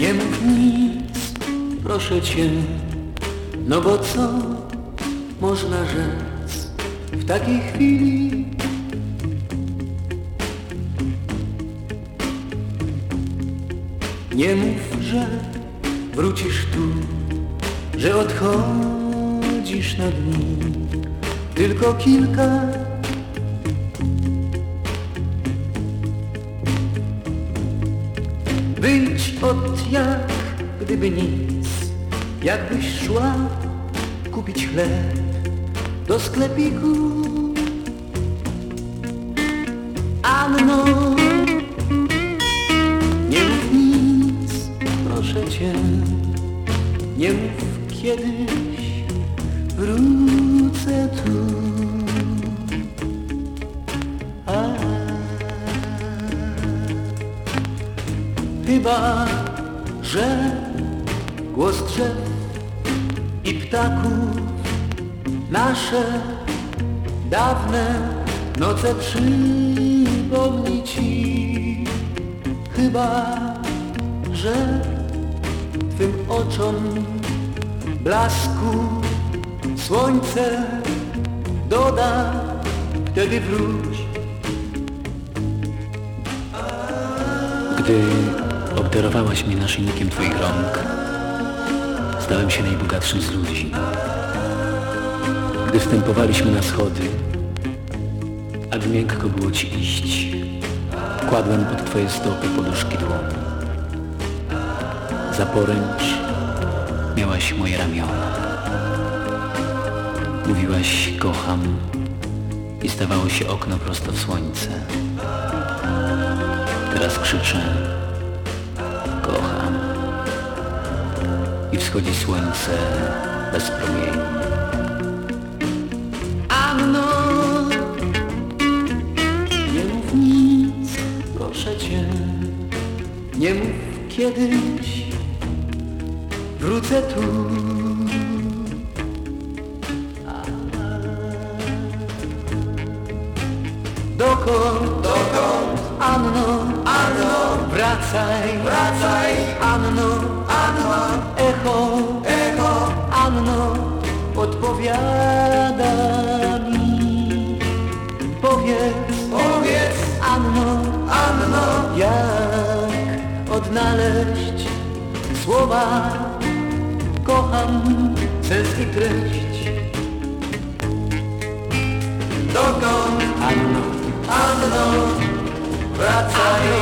Nie mów nic, proszę cię, no bo co można rzec w takiej chwili? Nie mów, że wrócisz tu, że odchodzisz na dni, tylko kilka Wyjdź od jak gdyby nic, jakbyś szła kupić chleb do sklepiku. Anno, nie mów nic, proszę cię, nie mów kiedyś wrócę tu. Chyba, że głos drzew i ptaków nasze dawne noce przypomni ci. Chyba, że twym oczom blasku słońce doda, wtedy wróć. Gdy obdarowałaś mnie naszyjnikiem Twoich rąk, stałem się najbogatszym z ludzi. Gdy wstępowaliśmy na schody, aby miękko było Ci iść, kładłem pod Twoje stopy poduszki dłoni. Za poręcz miałaś moje ramiona. Mówiłaś kocham i stawało się okno prosto w słońce. Teraz krzyczę I wschodzi słońce bez promieni. Anno, nie mów nic, proszę cię, nie mów kiedyś, wrócę tu. Dokąd, dokąd, Anno, Anno, Wracaj, wracaj, Anno, Anno, echo, echo, Anno, odpowiada mi. Powiedz, powiedz, Anno, Anno, jak odnaleźć słowa, kocham sens i treść. Dokąd, Anno, Anno, wracaj.